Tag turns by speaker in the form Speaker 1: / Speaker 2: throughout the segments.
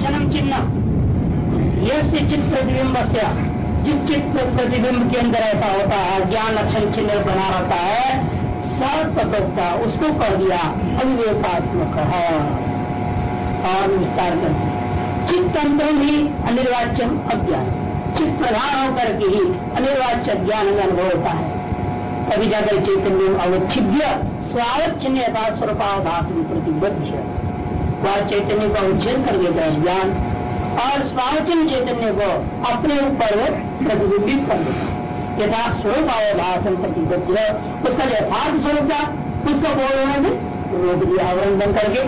Speaker 1: लक्षणम चिन्ह। यह चित्त प्रतिबिंब से जिस चित्त प्रतिबिंब के अंदर ऐसा होता है, ज्ञान लक्षण चिन्ह बना रहता है सतता उसको कर दिया, अविवेकात्मक है। और विस्तार कर दिया चित्त अंतर ही अनिर्वाच्यम अज्ञान। चित्त प्रधान होकर के ही अनिर्वाच्य ज्ञान में अनुभव होता है। तभी जाकर चैतन्य अवच्छिद्य स्वावच्छिन्न यथा स्वरूपाभास प्रतिबद्ध वह चैतन्य का उच्छेद कर देता है ज्ञान, और स्वावचन चैतन्य को अपने ऊपर प्रतिबिंबित कर देता है। यथा स्वरूप अवभाषण प्रतिबद्ध उसका यथार्थ स्वरूप था उसको बोलने में रोक दिया आवरण बन करके।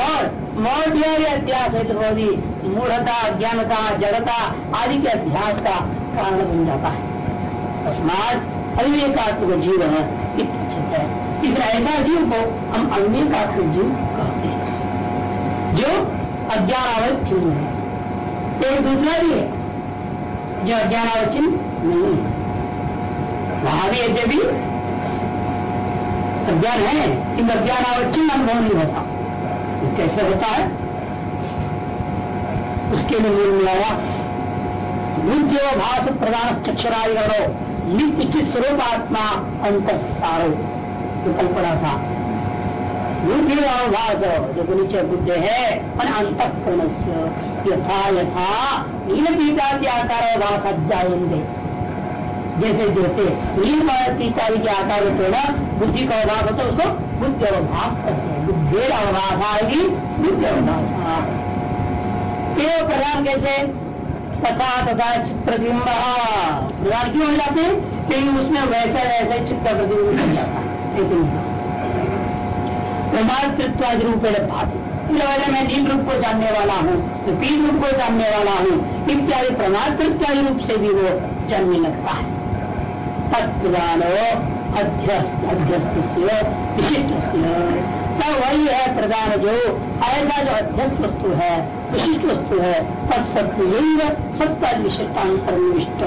Speaker 1: और मौर्य अध्यास तो मूढ़ता, ज्ञानता, जड़ता आदि के अध्यास का कारण बन जाता है। अस्मात अविवेकात्मक जीव है इस ऐसा जीव को हम अविवेकात्मक जीव जो अज्ञान चिन्ह है। एक दूसरा भी है, जो अज्ञान चिन्ह नहीं है। वहाँ भी यद्यपि अज्ञान है कि अज्ञान चिन्ह अनुभव नहीं होता। कैसे होता है? उसके लिए मूल मिलाया नित्य भाष प्रधान चक्षराय करो नित्य स्वरूप आत्मा अंत सारो जो कल पड़ा था। बुद्धि जो नीचे बुद्ध है मन अंत यथा यथा नील पीता के आकार जाएँगे जैसे जैसे नील पीता के आकार थोड़ा बुद्धि का अवभाष होता है उसको बुद्धि अवभाष करते हैं बुद्धि अवभाष आएगी बुद्धि अवभाष प्रधान कैसे? तथा तथा प्रतिबिंब प्रधान क्यों हो जाते हैं? क्योंकि उसमें वैसे वैसे चित्र प्रतिबिंब बन जाता है। प्रमातृत्वादि रूप भाती मैं नील रूप को जानने वाला हूँ तो पील रूप को जानने वाला हूँ, इत्यादि प्रमातृत्वादि रूप से भी वो जानने लगता है। तत्प्रदानो अध्यस्त विशिष्ट तब वही है प्रधान जो ऐसा जो अध्यस्त वस्तु है, विशिष्ट वस्तु है, तब सत्य सत्ता विशिष्टांतर निविष्ट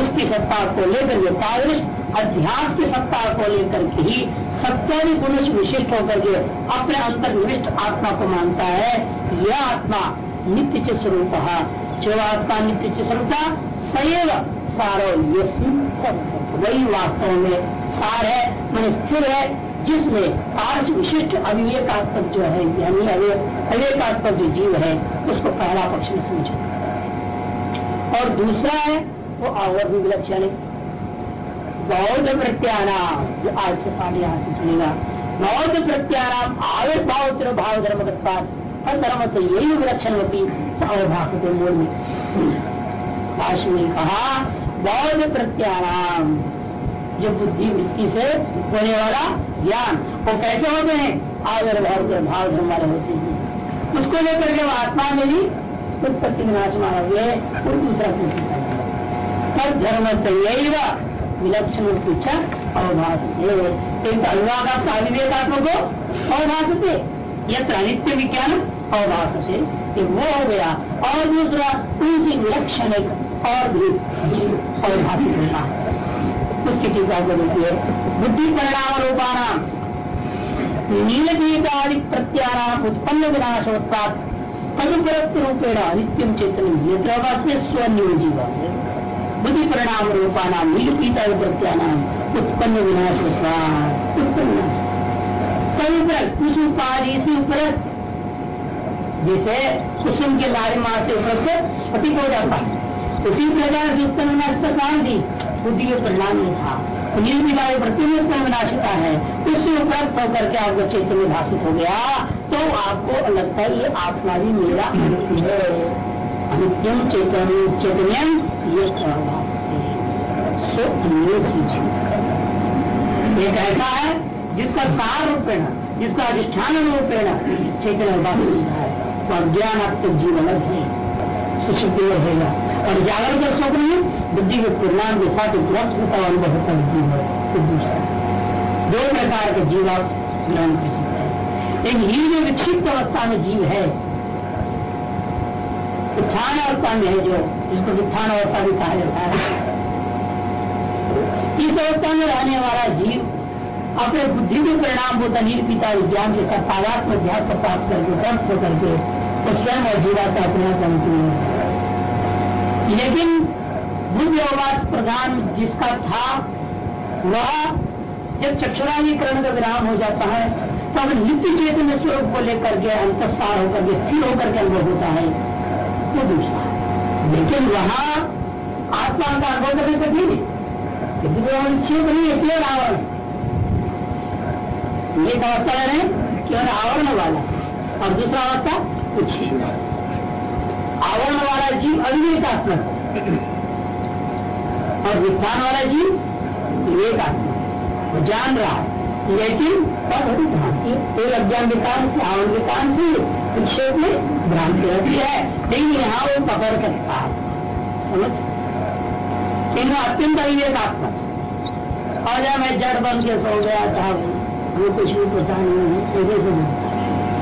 Speaker 1: उसकी सत्ता को लेकर जो तादृश अध्यास की सत्ता को लेकर के ही सत्यादि गुण विशिष्ट होकर के अपने अंतर निविष्ट आत्मा को मानता है। यह आत्मा नित्य स्वरूप जो आत्मा नित्य स्वरूपता सैव सारो ये वही वास्तव में सार है, मन स्थिर है, जिसमें पाँच विशिष्ट अविवेकात्मक जो है, यानी अविवेकात्मक जो जीव है, उसको पहला पक्ष में समझे। और दूसरा है, वो भी विलक्षण है। बौद्ध प्रत्यानाम जो आज से यहाँ से चलेगा बौद्ध प्रत्यानाम आविर्भाव भाव धर्म धर्म तो यही विलक्षण होती अवभाष के मूल में। में कहा बौद्ध प्रत्यानाम जो बुद्धि वृत्ति से होने वाला ज्ञान, वो कैसे होते हैं? आविर्भाव भाव धर्म वाले होते हैं। उसको लेकर के आत्मा में भी उत्पत्ति विनाश माना हुए कोई दूसरा कुछ तब धर्म तो यही विलक्षण पीछा अवभाष एक अविवाद अविवेकात्म को अवभाष थे यत्र अनित्य विज्ञान अवभाष से। वो हो गया। और दूसरा, उनसे विलक्षण एक और भी अवभाषित होता है। उसकी टीका को देखिए। बुद्धि परिणाम रूपाणाम। नीलदीपादि प्रत्याराम उत्पन्न विनाशोत्पाद तदुपरक्त रूपेण अनित्यम चेतन नेत्र स्वनियोजीवा बुद्धि परिणाम रूपाना नील पीता प्रत्यानाम उत्पन्न। विनाश उत्पन्न विनाश उस उपाधि से उपरत जैसे कुसुम के लारे मार से ऊपर से स्फटिक हो जाता उसी प्रकार से उत्पन्न विनाश का कारण थी बुद्धि के परिणाम में था। पीता प्रति विनाशिता है, उससे उपलब्ध होकर के आपको चैतन्य भाषित हो गया तो आपको लगता है ये आत्मा भी मेरा है। अनित्यम चैतन्य चैतन्यम ये एक ऐसा है, जिसका सार रूपेण, जिसका अधिष्ठान रूपेण चैतन्य होता है, वो अज्ञान आपके जीवन है सुशुद्धि रहेगा और जागरण के स्वप्न में बुद्धि के परिणाम के साथ उपलब्ध होता है अनुभव होता है दो प्रकार के जीव आप ग्रहण कर सकते हैं। एक ही जो विक्षिप्त अवस्था में जीव है उत्थान अवस्था में है जो जिसको उत्थान अवस्था भी कहा जाता है? इस अवस्था में रहने वाला जीव अपने बुद्धि के परिणाम होता पिता विज्ञान के साथ तादात्म अध्यास को प्राप्त करके गर्भ होकर के तो स्वयं और जीवात्मा अपने बनती है। लेकिन बुद्ध अववाद प्रधान जिसका था, वह जब चक्षुराधिकरण का विराम हो जाता है, तब नित्य चेतन स्वरूप को लेकर के अंतसार होकर के, स्थिर होकर के अनुभव होता है। वो दूसरा। है लेकिन वहाँ आत्मा का अनुभव करने है क्योंकि वो अनुच्छेद नहीं है केवल आवरण एक अवस्था रहे केवल आवरण वाला। और दूसरा अवस्था कुछ ही आवरण वाला जीव अविवेकात्मक। और विज्ञान वाला जीव विवेकात्मक। जान रहा। है लेकिन तब भ्रांति कोई अज्ञान विकान से, आवरण विकान से विक्षेप में भ्रांति रहती है। लेकिन यहाँ वो पकड़ सकता है समझ? किन्तु अत्यंत अविवेकात्मक और जब मैं जड़ बन के सो गया था वो कुछ भी पता नहीं है। से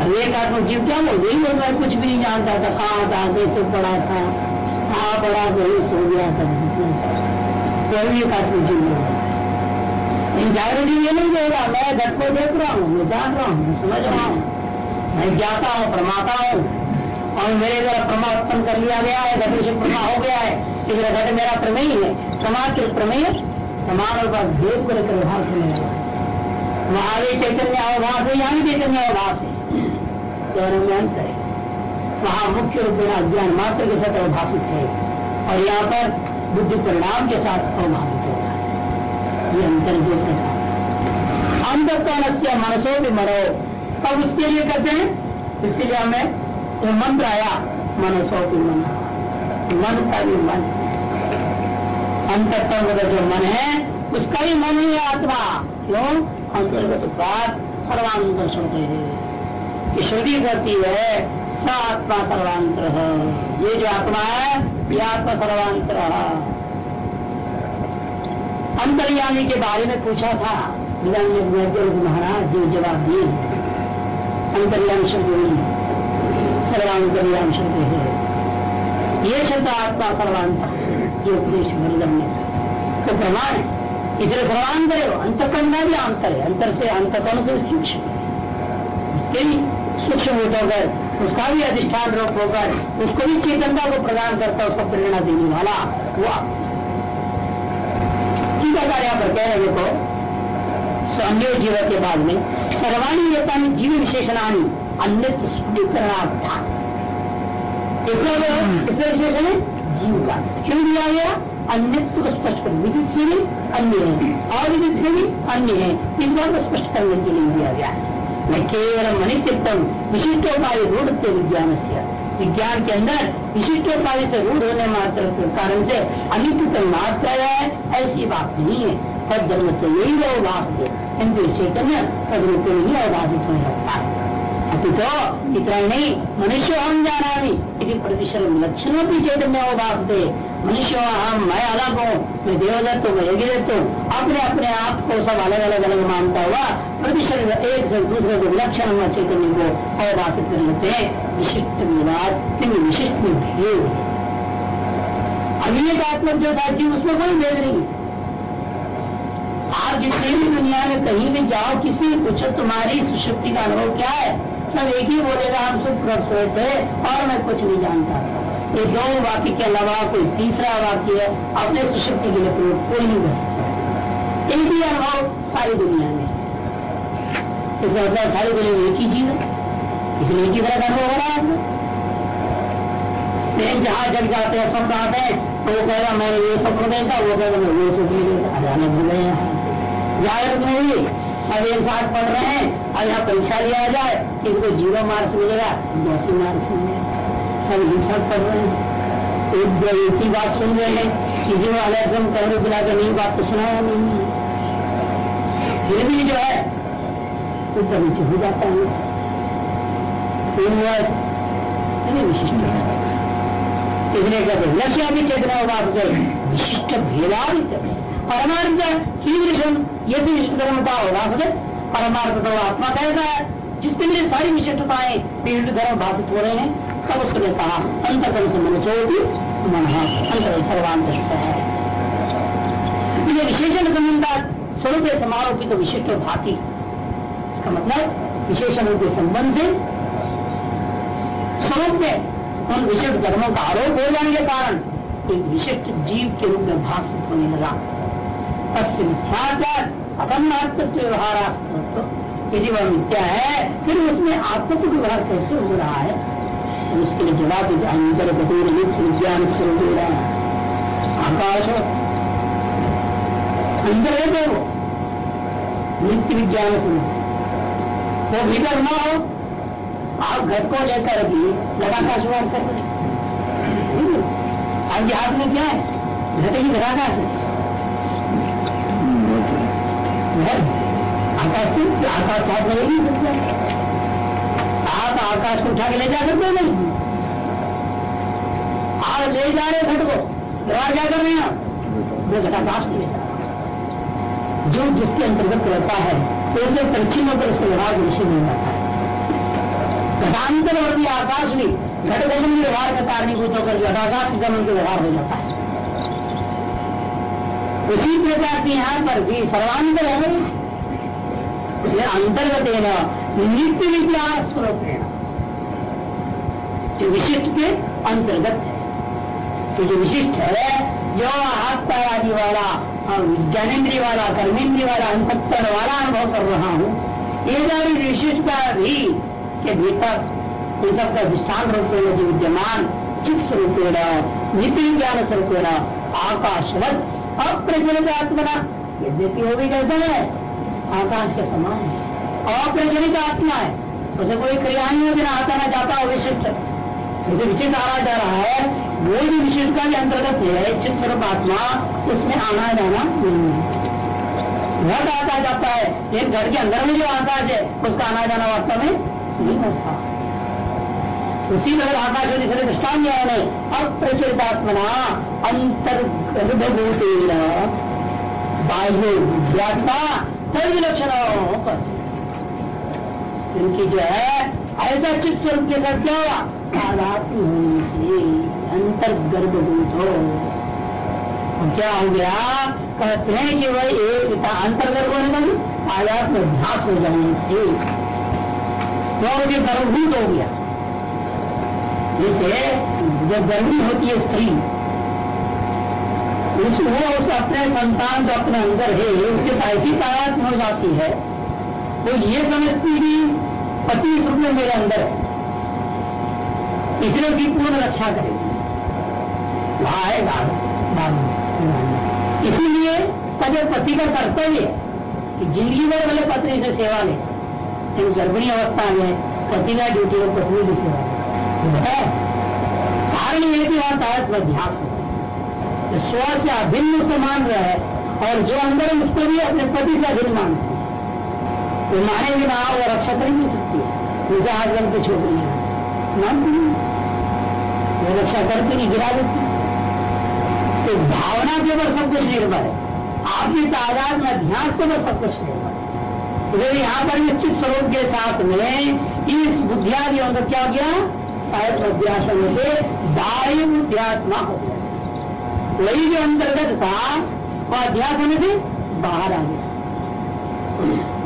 Speaker 1: विवेकात्मक जीव क्या बोल यही बोल कुछ भी नहीं जानता था। कहाँ था, कैसे पड़ा था, कहाँ पढ़ा वही सो गया था। तो विवेकात्मक जीव जागृति ये नहीं देगा, मैं घट को देख रहा हूँ, मैं जान रहा हूँ समझ रहा हूँ। मैं ज्ञाता हूँ? प्रमाता हूँ। और मेरे द्वारा प्रमा उत्पन्न कर लिया गया है घट से प्रमा हो गया है। इसलिए घट मेरा प्रमेय है। प्रमा के प्रमेय समान और भेद को लेकर व्यवहार करने लगा वहाँ भी चैतन्य अवभाष है यहाँ भी चैतन्य अवभाष है अंत है वहाँ मुख्य रूप में अज्ञान मात्र के साथ अवभाषित है। और यहाँ पर बुद्धि परिणाम के साथ अवभाषित होगा ये अंतर जो अंतकरण से मनसो भी मरो तब उसके लिए कहते हैं इसलिए हमें जो मंत्र आया मनसो भी मन। मन का भी मन। अंतकरण का जो मन है, उसका भी मन ही आत्मा। क्यों? अंतर्गत बात सर्वांतर श्रुति है। श्रुति करती है, स आत्मा सर्वांतर ये जो आत्मा है, ये आत्मा सर्वांतर अंतर्यामी के बारे में पूछा था महाराज जो जवाब दिए अंतर्याम शब्द नहीं सर्वांतर्याम शब्द है ये शब्द आत्मा सर्वांत ये उपदेश मृदम ने तो प्रमाण इधर सर्वांतर है, अंतकरण का भी अंतर है। अंतर से अंतकरण से सूक्ष्म उसके भी सूक्ष्म होकर उसका भी अधिष्ठान रूप होकर उसको भी चेतनता को प्रदान करता उसको प्रेरणा देने वाला वो टीकाकार यहाँ पर कह रहे देखो स्वन्य जीव के बाद में सर्वाणी येता जीव विशेषणानी अन्य इसमें विशेषण है जीव का। क्यों दिया गया? अन्यत्व को स्पष्ट कर विदित से भी अन्य है अविदित से भी अन्य है इस बात को स्पष्ट करने के लिए दिया गया न केवल अनित्यत्म विशिष्टोपाय रूढ़ विज्ञान से विज्ञान के अंदर विशिष्टोपाधि से रूढ़ होने मात्र के कारण से अनित्य मात्र है ऐसी बात नहीं है। तब जन्म से यही वो वास दे किंतु चैतन्य तब रूप में ही होने लगता है अभी तो इतना ही नहीं मनुष्य हम जाना भी यदि प्रतिशत लक्षणों की चैतन्य अवभाष दे मनुष्य हम मैं अलग हूँ मैं देवदत्त हूँ मैं यज्ञदत्त हूँ अपने अपने आप को सब अलग अलग अलग मानता हुआ प्रतिशत एक से दूसरे को लक्षण हुआ चैतन्य को अवभाषित कर लेते हैं विशिष्ट विवाद क्योंकि विशिष्ट में भेद अविवेकात्मक जो था जीव उसमें कोई भेद नहीं आप जितने भी दुनिया में कहीं भी जाओ, किसी पूछो, तुम्हारी सुशक्ति का अनुभव क्या है? सब एक ही बोलेगा, हम सुख सोए थे और मैं कुछ नहीं जानता। ये दो वाक्य के अलावा कोई तीसरा वाक्य है, अपने सुशक्ति के लिए प्रयोग कोई नहीं कर सकता। एक ही अनुभव सारी दुनिया में। इसका मतलब सारी दुनिया में एक ही चीज़ है। इसलिए एक ही तरह का अनुभव हो रहा है आपको। जहाँ जग जाते हैं, सब आते हैं तो वो कहेगा, मैंने ये स्वप्न देखा, वो कहेगा, मैं वो स्वप्न देखा अचानक भूल गए जागृत में भी सब एक साथ पढ़ रहे हैं। और यहाँ परीक्षा लिया जाए, इनको ज़ीरो मार्क्स मिलेगा। दस मार्क्स मिलेगा। सब हिंसा पढ़ रहे हैं। एक जो एक ही बात सुन रहे हैं। किसी को अलग एकदम कहने बुला के नहीं बात तो सुनाया नहीं। फिर भी जो है ऊपर नीचे हो जाता है। विशिष्ट इसलिए कहते लक्ष्य भी चेतना विशिष्ट भेदावित परमार्थ कीदृशम ये भी धर्मता होगा परमार्थ तो आत्मा कहता है, जिसके लिए सारी विशिष्टताएँ विशिष्ट धर्म बाधित हो रहे हैं, तब उसने कहा, अंतकरण से मन सोती मन अंतर सर्वांत है। ये विशेषण संबंधा स्वरूप समारोह की तो विशिष्ट भाती। इसका मतलब विशेषण के संबंध से स्वरूप में उन विशिष्ट धर्मों का आरोप हो जाने के कारण, एक विशिष्ट जीव के रूप में भाषित होने लगा। अपन्न आत्मत्व व्यवहार यदि वह मिथ्या है, फिर उसमें आत्मत्व व्यवहार कैसे हो रहा है? तो उसके लिए जवाब अंतर गतिर नित्य विज्ञान स्वरूप हो रहा है। आकाश अंदर है तो नित्य विज्ञान स्वरूप वो भीतर न हो। आप घर को लेकर भी लगातार शुरुआत कर हाथ में क्या है? घटे की घराकाश है। आकाश आकाश में नहीं आप आकाश को उठा के ले जा सकते नहीं। आप ले जा रहे घट को। व्यवहार क्या कर रहे हैं आप? वो घटाकाश में ले जा जिसके अंतर्गत रहता है, उसे पश्चिम होकर उसके व्यवहार निश्चित नहीं जाता है। घटांतर और भी आकाश भी घट गमन व्यवहार का कारणीभूत होकर घटाकाश गमन के व्यवहार हो जाता है। उसी प्रकार के यहाँ पर भी सर्वांतर है अंतर्गत है ना नित्य विज्ञान स्वरूप है? जो विशिष्ट के अंतर्गत है। तो जो विशिष्ट है, जो हाथ आदि वाला ज्ञानेन्द्रीय वाला कर्मेंद्रीय वाला, अंतकरण वाला अनुभव कर रहा हूँ, ये सारी विशिष्टता भी के भीतर इन सबका अधिष्ठान रूप में जो विद्यमान चित स्वरूपेण नित्य ज्ञान स्वरूपेण आकाशवत अप्रचलित आत्मना। यद्यपि वो भी कैसे है। आकाश के समान है। अप्रचलित आत्मा है। उसे कोई क्रिया नहीं ना आता, ना जाता विशिष्ट जो विचित आना जा रहा है। वो भी विशिष्ट का भी अंतर्गत है। चित स्वरूप आत्मा, उसमें आना जाना नहीं है। घट आता जाता है। लेकिन घर के अंदर में जो आकाश है, उसका आना जाना वास्तव में नहीं होता। उसी तरह आकाश होने से दृष्टान दिया है अप्रचलितात्मना अंतर्गर्भूतेन बाह्य विद्यात्मा तद विलक्षण इनकी जो है, ऐसा चित्त स्वरूप के साथ क्या हुआ? आध्यात्म होने से अंतर्गर्भूत हो। क्या हो गया? कहते हैं कि वह एक अंतर्गर्भ होने का आध्यात्म अभ्यास हो जाने से और भी गर्भभूत हो गया। जैसे जब गर्मी होती है स्त्री। उस वो, उस अपने संतान जो अपने अंदर है, उसके ऐसी तायात हो जाती है। तो ये समझती भी पति रूप में मेरे अंदर है। इसलिए उसकी पूर्ण रक्षा करेगी वहाँ है इसीलिए पति पति का कर्तव्य कि ज़िंदगी भर वाले पत्नी से सेवा ले गर्भिणी अवस्था में पति का ड्यूटी और पत्नी की सेवा। है। कारण ये तारक अभ्यास हो। स्व से अभिन्न उसको मान रहा है और जो अंदर है उसको भी अपने पति से अभिन्न मानते हैं। तो मानेंगे ना वो रक्षा कर नहीं सकती। उनके आश्रम की छोकरियाँ मानती नहीं वो रक्षा करती नहीं गिरा देती। तो भावना के ऊपर सब कुछ निर्भर है। आपकी तादाद में अध्यास के ऊपर सब कुछ निर्भर है। तो यहाँ पर निश्चित स्वरूप के साथ में इस बुद्धियादि का क्या हो गया अभ्यास होने से बाह्य बुद्धियात्मा हो। वही जो अंतर्गत था, वह अध्यास होने से बाहर आ गया।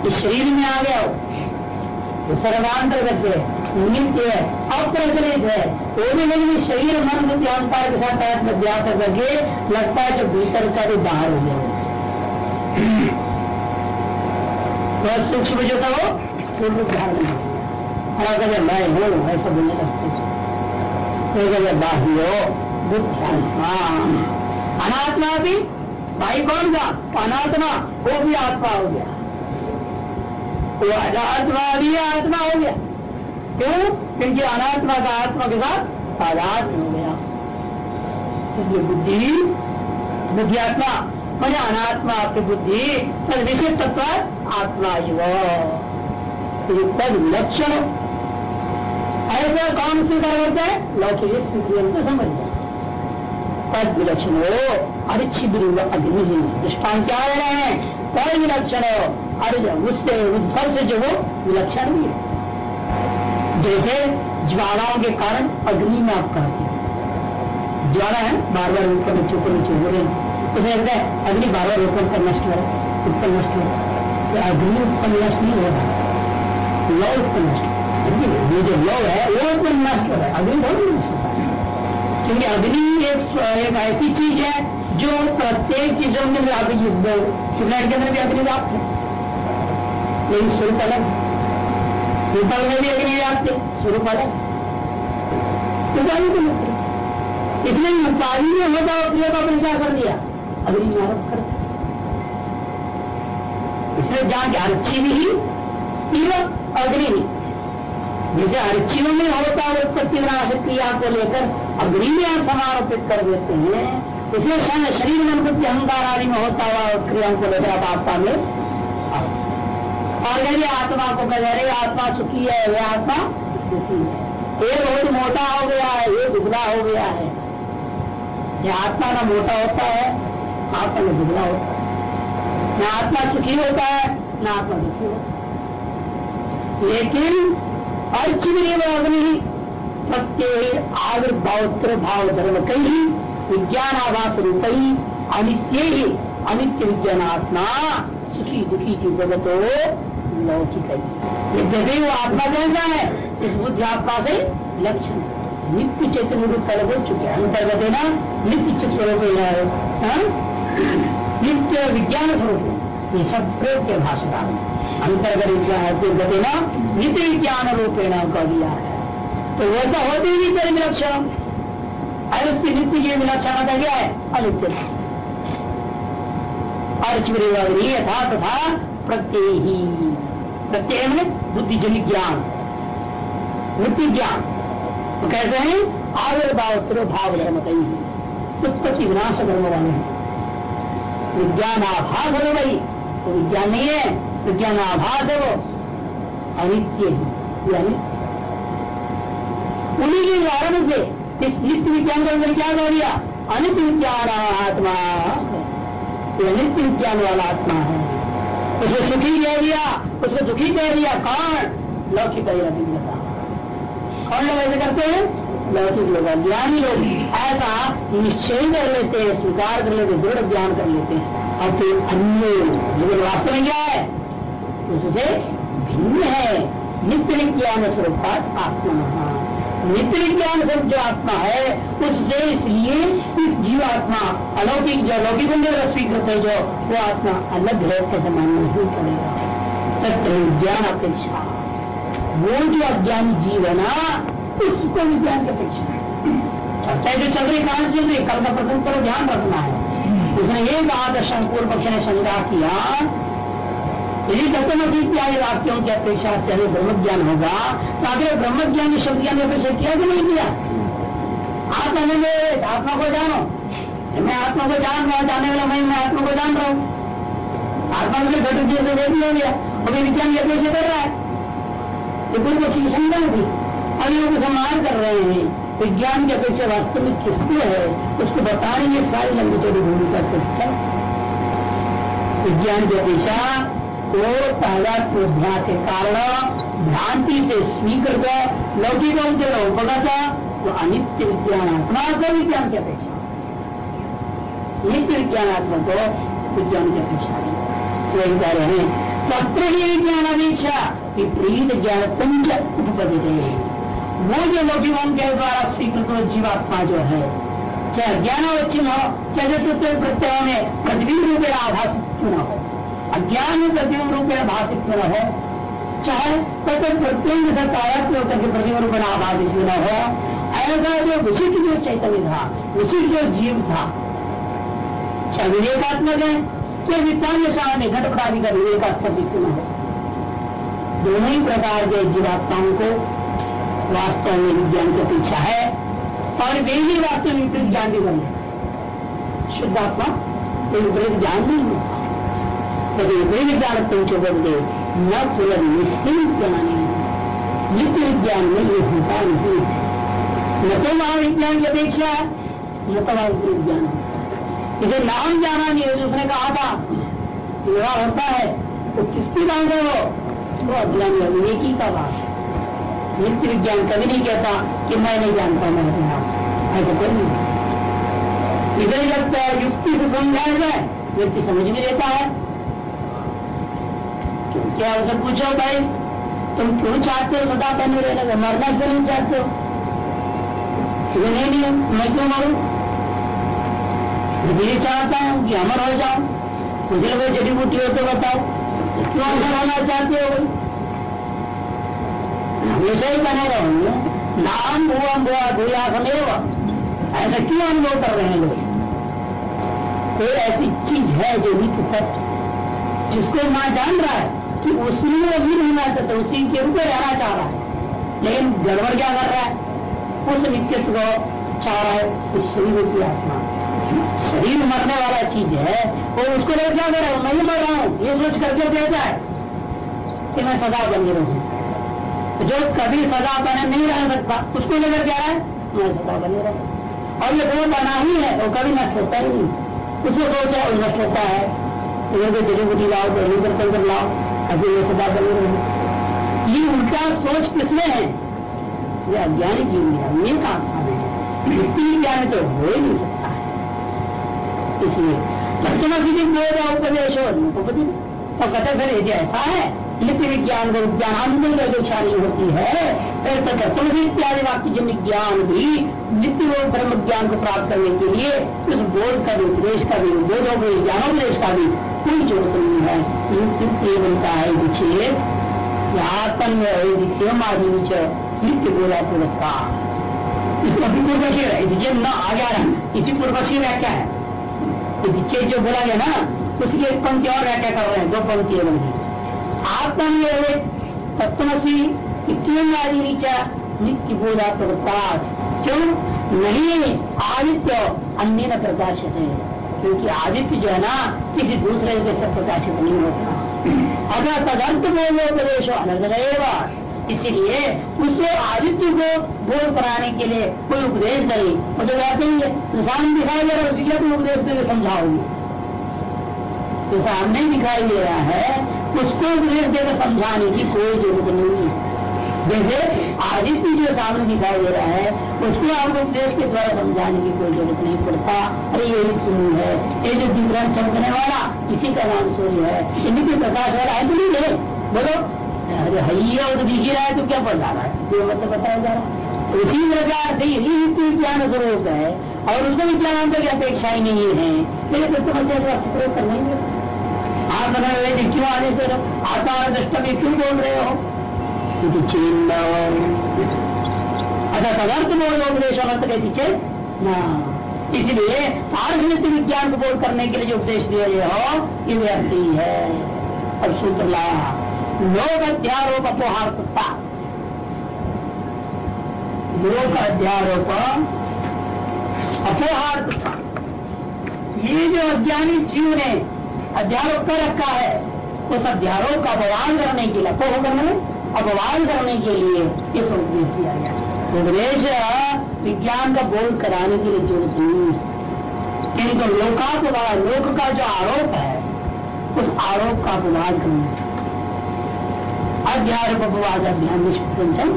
Speaker 1: इस शरीर में आ गया वो। सर्वांतर्गत है, नित्य है, अप्रचलित है। वो भी नहीं शरीर मन बुद्धि अहंकार के साथ अभ्यास करके लगता है जो भीतर का भी बाहर हो गया बहुत सूक्ष्म जो था वो स्थूल रूप अगर मैं हूँ ऐसा बोलने अगर बाह्यो अनात्मा भी भाई कौन था अनात्मा वो भी आत्मा हो गया वो अनात्मा भी आत्मा हो गया क्यों क्योंकि अनात्मा का आत्मा के साथ तादात्म हो गया इसलिए बुद्धि बुद्धियात्मा मैंने अनात्मा आपकी बुद्धि तद विशिष्ट तत्व आत्मा युवा तद विलक्षण ऐसा कौन स्वीकार करता है, लौकिक स्वीकृति तो समझ तद विलक्षण हो अरिच्छिद अग्नि। दृष्टान क्या हो रहे हैं? तद विलक्षण हो अरे उससे उत्सव से जो वो विलक्षण भी है। जैसे ज्वालाओं के कारण अग्नि में आप कहते हैं ज्वाला है बार बार ऊपर नीचे ऊपर नीचे हो रहे हैं। उसमें कहते हैं, अग्नि बार बार उत्पन्न पर नष्ट हो उत्पन्न नष्ट हो तो अग्नि उत्पन्न नष्ट नहीं हो रहा। लव उत्पन्न नष्ट ये जो लव है वो उत्पन्न नष्ट हो रहा है अग्नि बहुत क्योंकि अग्नि एक एक ऐसी चीज़ है जो प्रत्येक चीज़ों में व्यापी ट्यूबलाइट के अंदर भी अग्नि व्याप्त है लेकिन स्वरूप अलग पीपल में भी अग्नि व्याप्त है स्वरूप अलग उपाधि को मित्र इसलिए उपाधि में होगा क्रिया का परिचय कर दिया अग्नि आरोप कर इसलिए जान के अर्ची भी ही अग्नि जैसे अर्चियों में होता है उत्पत्ति विनाशक क्रिया को लेकर अग्नि में आप समारोपित कर देते हैं। इसलिए शरीर में अनुपत्ति अहंकार आदि में होता हुआ क्रियाओं को लेकर आप आत्मा में और यदि आत्मा को कह रहे आत्मा सुखी है यह आत्मा सुखी है। ये बहुत मोटा हो गया है, ये दुबला हो गया है। यह आत्मा ना मोटा होता है, आत्मा में दुबला होता है। न आत्मा सुखी होता है, न आत्मा दुखी होता है। लेकिन अर्चिव अग्नि प्रत्यय आविर्भाव भाव धर्म कई विज्ञान आभास रूप ही अनित्य ही अनित्य विज्ञान आत्मा सुखी दुखी की जगत लौकिक। यद्यपि वो आत्मा कैसा है? इस बुद्धि आत्मा से लक्षण नित्य चैतन्य रूप हो चुके हैं। अंतर्गत है ना? नित्य स्वरूप हाँ? नित्य विज्ञान स्वरूप ये सब प्रयोग के भाषा अंतर्गत विज्ञान ना नित्य विज्ञान रूपेण कर दिया है। तो वैसा होते ही तेरे विलक्षण। और उसकी नित्य की विलक्षणता क्या है? अनित्य अर्चवरी यथा तथा प्रत्यय। ही प्रत्यय में बुद्धिजनिक ज्ञान। वृत्ति ज्ञान तो कैसे हैं आविर्भाव भाव धर्म कही उत्पत्ति विनाश धर्म वाले हैं। विज्ञान आभास है तो विज्ञान नहीं है विज्ञान आभास है वो। अनित्य है उन्हीं के कारण से इस नित्य विज्ञान के अंदर क्या कर दिया? अनित्य विज्ञान आत्मा। नित्य विज्ञान वाला आत्मा है। उसे सुखी कह दिया, उसको दुखी कह दिया। कौन? लौकिक कौन लोग ऐसे करते हैं? लौकिक लोग ज्ञानी लोग। ऐसा निश्चय कर लेते हैं, स्वीकार कर लेते दृढ़ ज्ञान कर लेते हैं। फिर अन्य लेकिन वास्तव में क्या है? उससे भिन्न है। नित्य विज्ञान स्वरूप आत्मा। नित्य विज्ञान स्वरूप जो आत्मा है, उससे इसलिए इस जीवात्मा अलौकिक जो अलौकिक स्वीकृत है जो, वो आत्मा अलग है, ऐसा मानना ही पड़ेगा। तत्व विज्ञान अपेक्षा। वो जो अज्ञानी जीव है ना, उसको विज्ञान की अपेक्षा है। चर्चा जो चल रही कहाँ चल रही कल का प्रसंग करो, ध्यान रखना है। उसने ये कहा पूर्व पक्ष ने शंका किया। यदि दत्तमती इत्यादि वाक्यों की अपेक्षा से हमें ब्रह्म ज्ञान होगा। तो आगे ब्रह्म ज्ञान शब्द ज्ञान अपेक्षा किया कि नहीं किया? आत्मा में आत्मा को जानो। मैं आत्मा को जान रहा जाने वाला मैं मैं आत्मा को जान रहा हूँ। आत्मा मुझे घट दिए तो देख हो गया। अभी विज्ञान की अपेक्षा कर रहा है। ये पूर्व पक्षी की शंका थी। अब लोग सम्मान कर रहे हैं। विज्ञान की अपेक्षा वास्तविक किसको है, उसको बताने में सारी लंबी चौड़ी भूमिका विज्ञान की अपेक्षा को पहला श्रद्धा के कारण भ्रांति से स्वीकृत लौकिकों के उपगत तो अनित्य विज्ञानात्मा को विज्ञान की अपेक्षा। नित्य विज्ञानात्मा को विज्ञान की अपेक्षा वही कह रहे हैं, तत्र ही विज्ञान अपेक्षा, विपरीत ज्ञान पंच उपपदित वो जो लौकिकों के द्वारा स्वीकृत जीवात्मा जो है, चाहे ज्ञान अवच्छिन्न हो, चाहे प्रत्यय में प्रतिबिंब रूपे आभाषित क्यों हो? अज्ञान प्रतिबिंब रूप में भाषित न हो? चाहे प्रत्येक सत्तायत्म होकर के प्रतिबिंब रूप आभाषित न हो? ऐसा जो विशिष्ट जो चैतन्य था, विशिष्ट जो जीव था, चाहे विवेकात्मक है, चाहे विज्ञान सामने घटपटादि का विवेकात्मक न हो? दोनों ही प्रकार के जीवात्माओं को वास्तव में विज्ञान की अपेक्षा है और वे ही वास्तविक ज्ञान भी बने शुद्ध आत्मा कोई विपरीत ज्ञान नहीं होता यदि विज्ञान पंचोबंदे न केवल निश्चित ज्ञानी नित्य विज्ञान में ये होता नहीं न तो महाविज्ञान की अपेक्षा है, न तो विज्ञान इसे नाम जाना नहीं है उसने कहा था विवाह होता है तो किसकी मांग है वो? वो अज्ञान विवेकी का बात है। नित्य विज्ञान कभी नहीं कहता कि मैं नहीं जानता मैं अपना ऐसा कोई नहीं। इधर लगता है, युक्ति से समझाया जाए व्यक्ति समझ भी लेता है। क्या? उसे पूछो भाई? तुम क्यों चाहते हो? सदा बने रहने मरना क्यों नहीं चाहते हो? नहीं नहीं मैं क्यों मरू? ये चाहता हूँ कि अमर हो जाओ मुझे कोई जड़ी बूटी हो तो बताओ। क्यों अमर होना चाहते हो? ही बने रहो, नाम भुआ भुआ भूया समेव। ऐसा क्यों अनुभव कर रहे हैं लोग? कोई ऐसी चीज़ है जो नित्य सत्य जिसको माँ जान रहा है कि उसमें भी रहना चाहता उसी के रूप में रहना चाह रहा है। लेकिन गड़बड़ क्या कर रहा है? उस नित्य को चाह रहा है उस शरीर की आत्मा। शरीर मरने वाला चीज़ है, वो उसको लेकर क्या कर रहा हूँ? मैं ही मर रहा हूँ। ये सोच करके कहता है कि मैं सदा बनी रहूँ। जो कभी सदा बने नहीं रह सकता, उसको लेकर क्या है? मैं सदा बने रहूँ और ये जो बना ही है वो कभी नष्ट होता ही नहीं। उसको सोच है वो नष्ट होता है। इधर को जड़ी बुटी लाओ तो इधर कंकर लाओ अभी ये सदा बने रहे। ये उल्टा सोच किसमें है? ये अज्ञानी जीव है। ये काम व्यक्ति ज्ञान तो हो ही नहीं सकता है। इसलिए सत्यम विधि बोध उपदेश उपपति तो कहते फिर यदि ऐसा है? नित्य विज्ञान को ज्ञानांतर की अपेक्षा नहीं होती है फिर तो तत्व इत्यादि वाक्य जन्य ज्ञान भी नित्य वो ब्रह्म ज्ञान को प्राप्त करने के लिए उस बोध का भी, उपदेश का भी बोधोपदेश ज्ञानोपदेश का भी कोई ज़रूरत नहीं है। बनता है नित्य बोधा पूर्वता। इसका भी पूर्वक्षी है न आ गया इसी पूर्वक्षी व्याख्या है? विच्छेद जो बोला गया ना, उसकी एक पंक्ति और व्याख्या कर रहे हैं दो पंक्ति है। बल्कि आत्मा तत्वसी आदि नित्य बोधा प्रकाश क्यों? नहीं, आदित्य अन्य न प्रकाशित है। क्योंकि आदित्य जो है ना, किसी दूसरे के से प्रकाशित नहीं होता। अगर तदंत बोधोपदेश अलग रहेगा इसीलिए उसको आदित्य को बोध कराने के लिए कोई उपदेश नहीं। वो तो कहते ही निशान दिखाई दे रहा है उपदेश देकर समझाओगे। तो सामने दिखाई दे रहा है उसको उपदेश देकर समझाने की कोई ज़रूरत नहीं है। जैसे आदित्य जो सामने दिखाई दे रहा है, उसको आप उपदेश के द्वारा समझाने की कोई ज़रूरत नहीं पड़ता। अरे यही सुन है, ये जो विग्रहण चमकने वाला, इसी का नाम सूर्य है। इन्हीं के प्रकाश वाला है तो नहीं है बोलो, अरे हैया और दिख रहा है तो क्या बता रहा है? जो मतलब बताया जा रहा है? उसी प्रकार से यही विज्ञान स्वरूप है, और उसको विज्ञान की अपेक्षा ही। नहीं है तो समस्या का प्रयोग करना ही। आप बना रहे क्यों आने से आता दृष्टा में क्यों बोल रहे हो? क्योंकि चिन्ह अच्छा तदर्थ बोल, उपदेश अर्थ के पीछे ना। इसलिए आर्थ विज्ञान को बोल करने के लिए जो उपदेश दिया ये हो, ये व्यर्थ ही। अब सूत्र लाया। लोक अध्यारोप अपहारता लोक अध्यारोप अपोहारता ये जो अज्ञानी जीव ने अध्यारोप कर रखा है, उस अध्यारोप का अपवाद करने के लिए, अपोह करने अपवाद करने के लिए इस उपदेश दिया गया उपदेश विज्ञान का बोध कराने के लिए ज़रूरत नहीं है। किंतु लोकापवाद, लोक का जो आरोप है, उस आरोप का अपवाद करना अध्यारोप, अपवाद अभियान निष्पंचन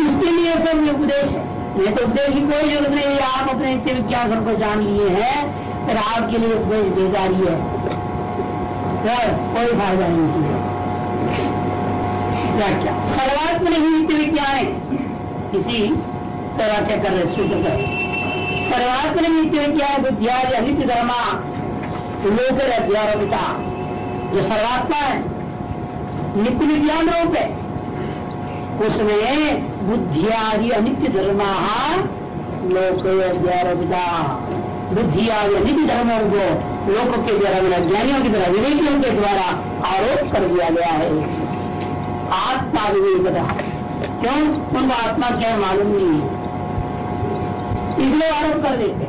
Speaker 1: इसके लिए सब उपदेश है। ये तो उपदेश की कोई ज़रूरत नहीं आप अपने नित्य विज्ञान को जान लिए हैं फिर आपके लिए उपदेश बेकारी है। कोई फ़ायदा नहीं चाहिए व्याख्या सर्वात्म नहीं नित्य विज्ञान है? इसी तरह क्या कर रहे सूत्र कर। सर्वात्म नित्य विज्ञान बुद्धिया नित्य धर्मा। लोक अध्यारोपिता जो सर्वात्मा है, नित्य विज्ञान रूप है। उसमें बुद्धि आदि अनित्य धर्मा लोक अध्यारोपिता बुद्धि आदि अनित्य धर्मों को लोक के द्वारा अज्ञानियों की तरह विवेकियों के द्वारा आरोप कर दिया गया है। आत्मा विवेक क्यों? उनको आत्मा क्या मालूम नहीं है। इसलिए आरोप कर देते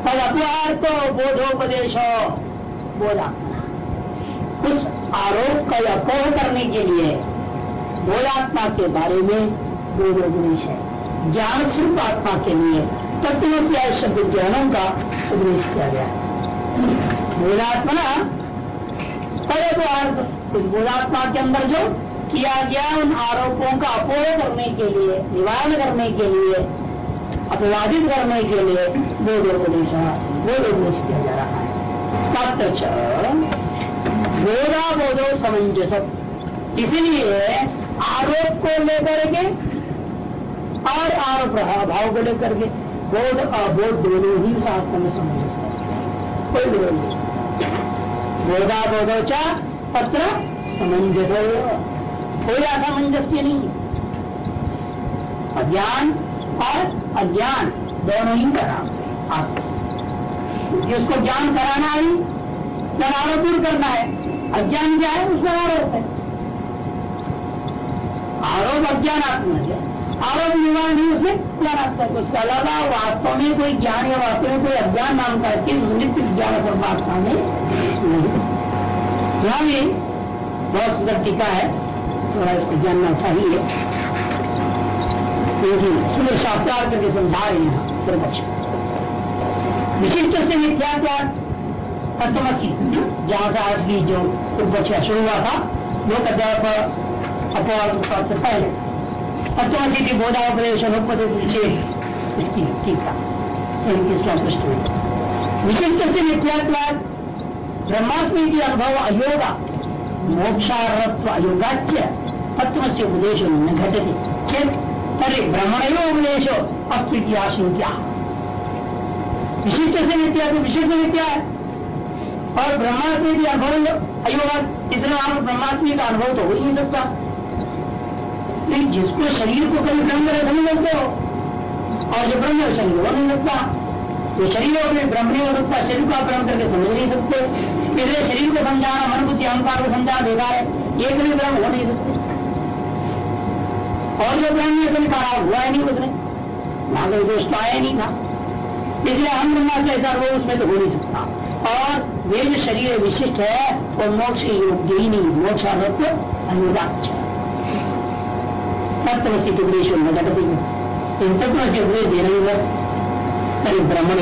Speaker 1: तब अपहार तो बोधोपदेश, बोधा उस आरोप का अपोह करने के लिए बोधात्मा के बारे में बोधोपदेश है ज्ञान स्वरूप आत्मा के लिए, तत्व से शब्द ज्ञानों का उपदेश किया गया। बोधात्मा तद इस बोधात्मा के अंदर जो किया गया उन आरोपों का अपोह करने के लिए, निवारण करने के लिए, अपवादित करने के लिए बोधोपदेश बोधोपदेश किया जा रहा है। तत्व बोधा बोधो समंजस इसीलिए आरोप को लेकर अभाव को लेकर के बोध अबोध दोनों ही शास्त्र में समझ। कोई विरोध नहीं। बोधा बोधोचा पत्र समंजस। कोई असामंजस्य नहीं। अज्ञान और अज्ञान दोनों ही करा। जिसको ज्ञान कराना ही जब आरोप दूर करना है। अज्ञान क्या है, उसमें आरोप है। आरोप अज्ञानात्मक है आरोप निवारण नहीं उसमें ज्ञानात्मक उसके अलावा वास्तव में कोई ज्ञान या वास्तव में कोई अज्ञान नाम का चीज़ नित्य ज्ञान परमात्मा में यहाँ भी बहुत सुंदर टीका है, थोड़ा इसको जानना चाहिए। लेकिन सुबह साक्षात करके समझा रहे हैं पूर्व पक्ष विशिष्ट से मिथ्या त्याग तत्वसी जहाँ से आज की जो पूर्व शुरू हुआ था लोक अध्यापक अपवाद पहले। तत्वसी की बोधापदेश अनुपद इसकी टीका। स्वापृष्ट हुई विशिष्ट से मिथ्यात्वाद ब्रह्मास्मि की अनुभव अयोगा। मोक्षारत्व अयोगाच्य तत्व से उपदेश न घटते। चेत तरी ब्रह्मण उपदेश अस्वीति आशंका विशिष्ट से विद्या तो विशिष्ट विद्या है। और ब्रह्मास्मि की अनुभव अयोगा इसलिए आप ब्रह्मास्मि का अनुभव तो हो ही नहीं सकता। नहीं जिसको शरीर को कभी ब्रह्म नहीं लगते हो और जो ब्रह्म शरीर हो नहीं लगता वो शरीर हो गए ब्रह्म नहीं हो सकता शरीर को आप ब्रह्म करके समझ नहीं सकते। इसलिए शरीर को समझाना, मन बुद्धि अहंकार को समझा देगा है। ये कभी ब्रह्म हो नहीं सकते। और जो ब्रह्म में कभी खराब हुआ ही नहीं उसने वहाँ कोई दोष तो आया नहीं था। इसलिए हम ब्रह्मा से ऐसा वो उसमें तो हो नहीं सकता। और वे जो शरीर विशिष्ट है, वो मोक्ष योग्य ही नहीं मोक्ष अनुदाच उपदेश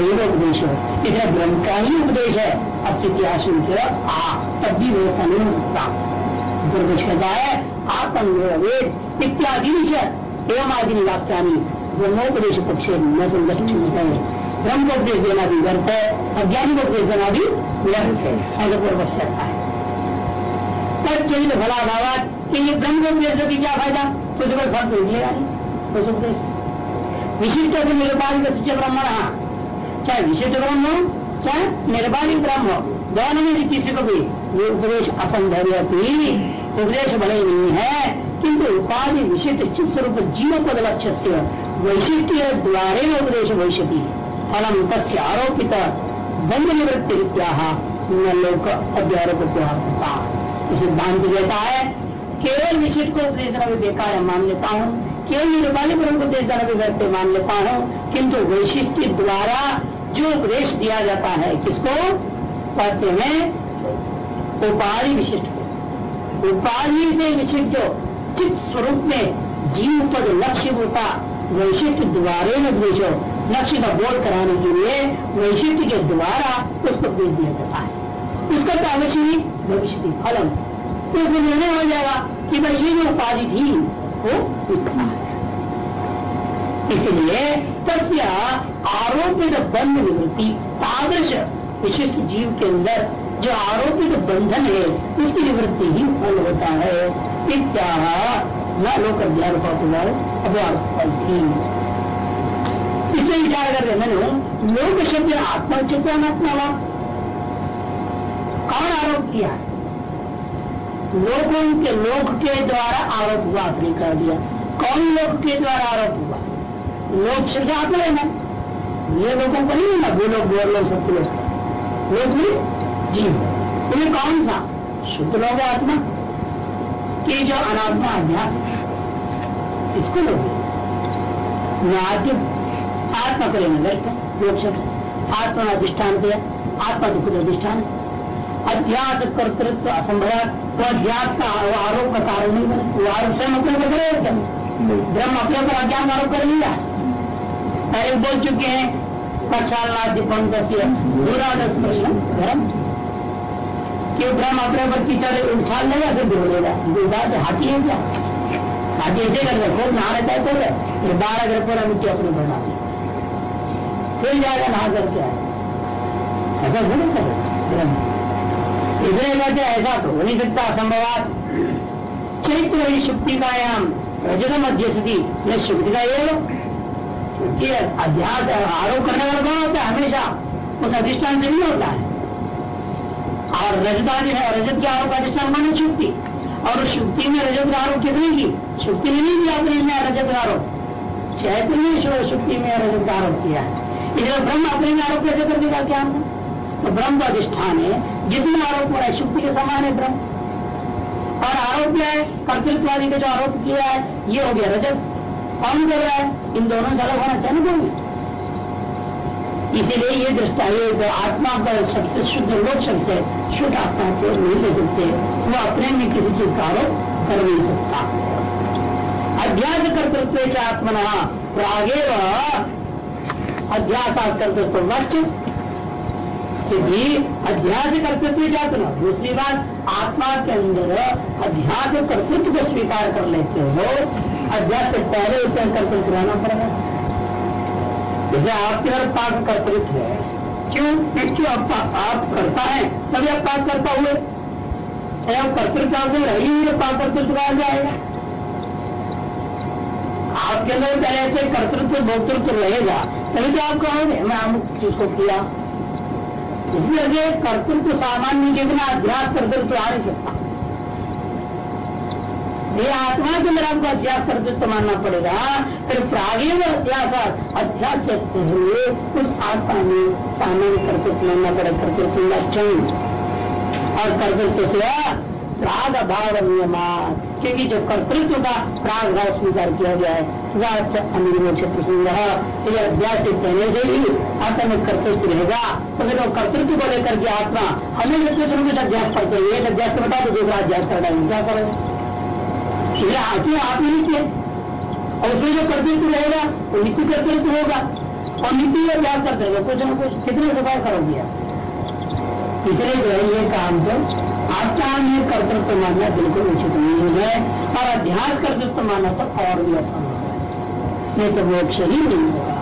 Speaker 1: ही उपदेश ब्रह्म का ही उपदेश है आ तब भी व्यवस्था नहीं हो सकता दुर्गुष कहता है इत्यादि एवं आदि ब्रह्मोपदेश पक्ष न है ब्रह्म को उपदेश देना भी व्यर्थ है अज्ञानी को उपदेश देना भी व्यर्थ। है तत्चरित भला भावात ये ब्रह्म को उपदेश क्या फ़ायदा? कुछ कोई तो मिलेगा नहीं उस उपदेश विशिष्ट निर्बाध सच्चे ब्रह्म रहा चाहे विशिष्ट ब्रह्म हो, चाहे निर्बाधित ब्रह्म हो, दोनों में किसी को भी ये उपदेश असंभव उपदेश भले नहीं है, किंतु उपाधि विशिष्ट चित्त स्वरूप जीव पद लक्ष्य से वैशिष्ट द्वारे उपदेश भविष्य फलम तस् आरोपित बंद निवृत्ति न लोक अध्यारोप सिद्धांत देता है। केवल विशिष्ट को उपदेश देना भी बेकार है, मान लेता हूँ। केवल निर्माली ब्रह्म को उपदेश देना भी व्यर्थ मान लेता हूँ। किंतु वैशिष्ट द्वारा जो उपदेश दिया जाता है, किसको? कहते हैं उपाधि विशिष्ट को। उपाधि से विशिष्ट जो चित्त स्वरूप में जीव पद लक्ष्य होता, वैशिष्ट द्वारे में उपदेश लक्ष्य का बोध कराने के लिए वैशिष्ट के द्वारा उसको उपदेश दिया जाता है। उसका तो अवश्य ही भविष्य फलम। तो उसमें निर्णय हो जाएगा कि भाई ये जो उपाधि थी, वो है। इसलिए तस्य आरोपित बंध निवृत्ति, तादृश विशिष्ट जीव के अंदर जो आरोपित बंधन है, उसकी निवृत्ति ही फल होता है। इत्या न लोक थी इसमें विचार कर रहे मैंने, लोक शब्द आत्मचित्रात्मा कौन आरोप किया? है लोगों के लोक के द्वारा आरोप हुआ, आपने कर दिया। कौन लोक के द्वारा आरोप हुआ? लोक शब्द आप लेना ये लोगों को नहीं लेना वो लोग बोल लोग सब लोग लोग भी जीव तुम्हें कौन सा शुद्ध लोग आत्मा। की जो अनात्मा अभ्यास इसको लोग आत्मा को लेना व्यर्थ लोक शब्द आत्मा अधिष्ठान दिया आत्मा तो खुद अधिष्ठान अध्यास कर्तृत्व असंभव तो अध्यास का आरोप का कारण नहीं बने। वो आरोप से अपने तो करे क्या ब्रह्म अपने ऊपर अज्ञान आरोप कर लिया। पहले बोल चुके हैं प्रक्षालनाथ पंकस्य दूरादस प्रश्न धर्म। कि ब्रह्म अपने ऊपर कीचड़ उछाल लेगा फिर धो लेगा। बात हाथी है क्या? हाथी ऐसे कर रहे खूब नहा लेता है। तो फिर बारह अगर पूरा मिट्टी अपने बना फिर जाएगा नहा करके आए। ऐसा हो नहीं सकता इसलिए कहते ऐसा तो हो नहीं सकता असंभवात। चैत्र ही शुक्ति कायाम रजत मध्य स्थिति न शुक्ति का ये क्योंकि अध्यास आरोप करने वाला कौन होता है? हमेशा उस अधिष्ठान से नहीं होता है। और रजता जो है, रजत के आरोप अधिष्ठान माने शुक्ति। और उस शुक्ति में रजत का आरोप कितने की? शुक्ति ने नहीं दिया अपने रजत का आरोप। चैतन्य शुक्ति में रजत का आरोप किया है। इसलिए ब्रह्म अपने आरोप कैसे कर देगा क्या? तो ब्रह्म अधिष्ठान है, जिसमें आरोप हो रहा है शुक्ति के समान है ब्रह्म। और आरोप क्या है कर्तृत्वादी का जो आरोप किया है, ये हो गया रजत। कौन कर रहा है? इन दोनों से अलग होना चाहिए कोई। इसीलिए ये दृष्टा, ये आत्मा का सबसे शुद्ध लोक शब्द से शुद्ध आत्मा को नहीं ले सकते। वो अपने में किसी चीज़ का आरोप कर नहीं सकता। अध्यास कर्तृत्व आत्मना प्रागे अध्यास कर्तृत्व वक्त क्योंकि अध्यास कर्तृत्व जातना। दूसरी बात आत्मा के अंदर अध्यास कर्तृत्व को स्वीकार कर लेते हो अध्यास से पहले उसे कर्तृत्व रहना पड़ेगा। जैसे आपके हर पाक कर्तृत्व है क्यों? क्यों आप, आप करता है तभी आप पाप करता हुए। आप कर्तृत्व आपको रही हुई पाक कर्तृत्व आ जाएगा आपके अंदर पहले से कर्तृत्व भोक्तृत्व रहेगा तभी तो आप कहोगे मैं अमुक चीज़ को किया इसलिए कर्तृत्व सामान्य के बिना अध्यास कर्तृत्व आ नहीं सकता ये आत्मा के अंदर आपको अध्यास कर्तृत्व मानना पड़ेगा। फिर प्रागेव अध्यास अध्यास पहले उस आत्मा में सामान्य कर्तृत्व मानना पड़ेगा। कर्तृत्व लक्षण। और कर्तृत्व से प्राग अभाव नियमा क्योंकि जो कर्तृत्व का प्राग भाव स्वीकार किया गया है अनिर्मोक्ष प्रसंग यदि अध्यास से से ही आत्मा में कर्तृत्व रहेगा। तो फिर वो कर्तृत्व को लेकर के आत्मा हमें कुछ न कुछ अध्यास करते हैं एक अध्यास बता दो, दूसरा अध्यास कर डालेंगे क्या करें? आके आप ही किए और उसमें जो कर्तृत्व रहेगा, वो नित्य कर्तृत्व होगा। और नित्य क्या करते हैं कुछ न कुछ कितने सफ़ाई करोगे इसलिए जो है, ये काम तो आपका में कर्तृत्व मानना बिल्कुल उचित नहीं है, और अध्यास कर्तृत्व मानना तो और भी असंभव है नहीं तो मोक्ष ही नहीं होगा।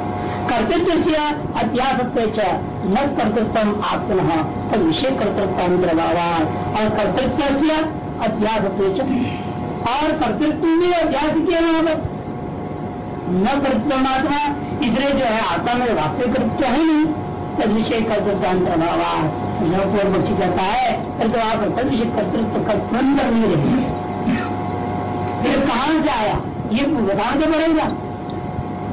Speaker 1: कर्तृत्व से अध्यास न कर्तृत्व आत्म तब विषय कर्तृत्व अंतर्भाव और कर्तृत्व से अध्यास और कर्तृत्व में अध्यास किया वहाँ न कर्तृत्व आत्मा, इसलिए जो है आत्मा में वास्तविक कर्तृत्व है नहीं। विषय कर्तृत्व अंतर्भाव पूर्व पक्षी कहता है, फिर तो आप तद विषय कर्तृत्व कर्तव्य नहीं रहे फिर कहाँ से आया? ये बताना तो पड़ेगा।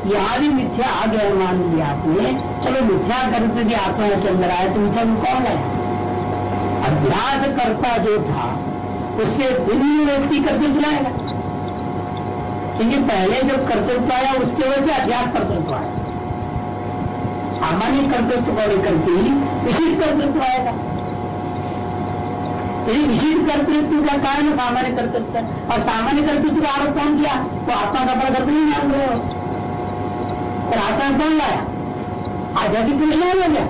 Speaker 1: यहाँ भी मिथ्या आ गया मान लिया आपने। चलो मिथ्या कर्तव्य की आत्मा के अंदर आया तो मिथ्या में कौन है अभ्यास करता जो था, उससे भिन्न व्यक्ति कर्तव्य लाएगा। क्योंकि पहले जब कर्तव्य आया, उसके वजह से अध्यास कर्तृत्व आया। सामान्य कर्तृत्व को लेकर के ही विशिष्ट कर्तृत्व आएगा। यदि विशिष्ट कर्तृत्व का कारण सामान्य कर्तृत्व। और सामान्य कर्तृत्व का आरोप कौन किया? तो आत्मा का अपना कर्तव्य नहीं मान रहे हो। पर आत्मा कौन लाया? आज़ादी कृष्ण हो गया।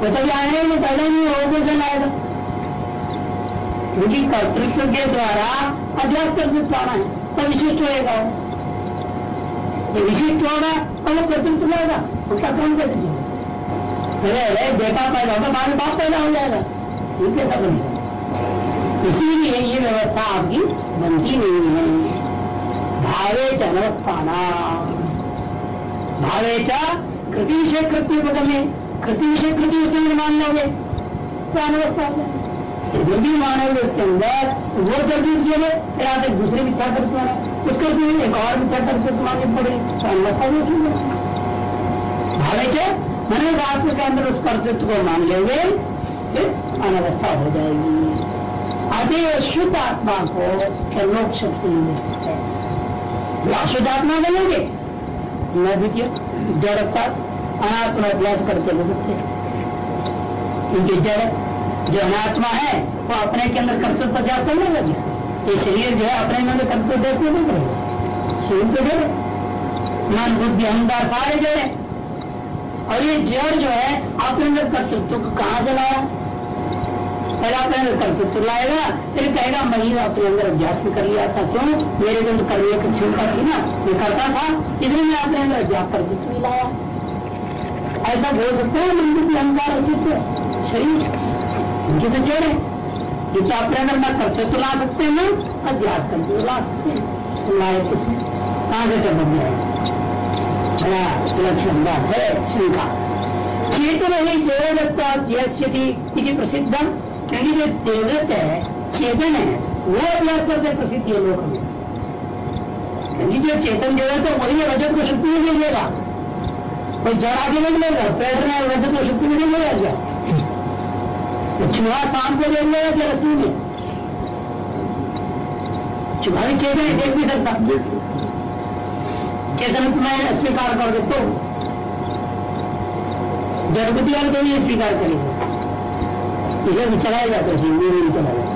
Speaker 1: वो तो आए वो पहले नहीं हो कैसे लाएगा? क्योंकि कर्तृत्व के द्वारा अध्यास कर्तृत्व आना है तो विशिष्ट होएगा ये विशिष्ट होगा तो वो कर्तृत्व लेगा उसका काम कैसे चलेगा? अरे बेटा पैदा होगा बाद बाप पैदा हो जाएगा। ये कैसा बनेगा इसीलिए ये व्यवस्था आपकी बनती नहीं है। भावे च अनवस्थाना भावे च कृति विषय कृत्य में कृति विषय कृति उसके मान लोगे। जो भी मानव उसके अंदर, वो जल्दी किए फिर आप एक दूसरे मिथ्या करते हैं उसके लिए एक और मिथ्या करते माननी पड़े तो ठीक है। भावे के? मैंने आत्म के अंदर उस कर्तृत्व को मान लेंगे अनवस्था हो जाएगी। अतः शुद्ध आत्मा को लोक शब्द से मिल सकते हैं। अशुद्ध आत्मा बनेंगे? न द्वितीय जड़ता अनात्मा अभ्यास करके ले क्योंकि जड़, जो अनात्मा है, वो अपने के अंदर कर्तव्य प्रयास करने लगे। ये शरीर जो है, अपने अंदर कर्तव्य देश नहीं करेगा शरीर तो जड़ मन, बुद्धि अहंकार सारे जड़े और ये जड़ जो है आपके अंदर कर्तृत्व को कहाँ से लाया? पहले अपने अंदर कर्तृत्व लाएगा, फिर कहेगा, मैं अपने अंदर अभ्यास भी कर लिया था, क्यों? मेरे अंदर करने की क्षमता थी ना ये करता था, इसलिए मैं अपने अंदर अभ्यास कर्तृत्व लाया। ऐसा बोल सकते हैं, मन बुद्धि अहंकार उचित शरीर। उनकी तो जड़ है। ये तो अपने अंदर न करते तो ला सकते हैं, अभ्यास करके ला सकते हैं। लाए किसने? कहाँ से कर बड़ा लक्षण बात है शंका चेतन ही देवदत्ता प्रसिद्धम। क्योंकि जो देवदत्त है, चेतन है, वो अभ्यास प्रसिद्ध है। क्योंकि जो चेतन देवदत्त है, वही रजत को शक्ति नहीं देगा कोई जड़ आगे नहीं लेगा पैर में रजत को शक्ति नहीं लेगा क्या? तो चूहा शाम को देख लेगा क्या रस्सी में। चूहा चेतन देख भी सकता। चेतन मैं स्वीकार कर देता हूँ जड़पति वाले नहीं स्वीकार करेंगे। इसे भी चलाया जाता है नहीं चला जाता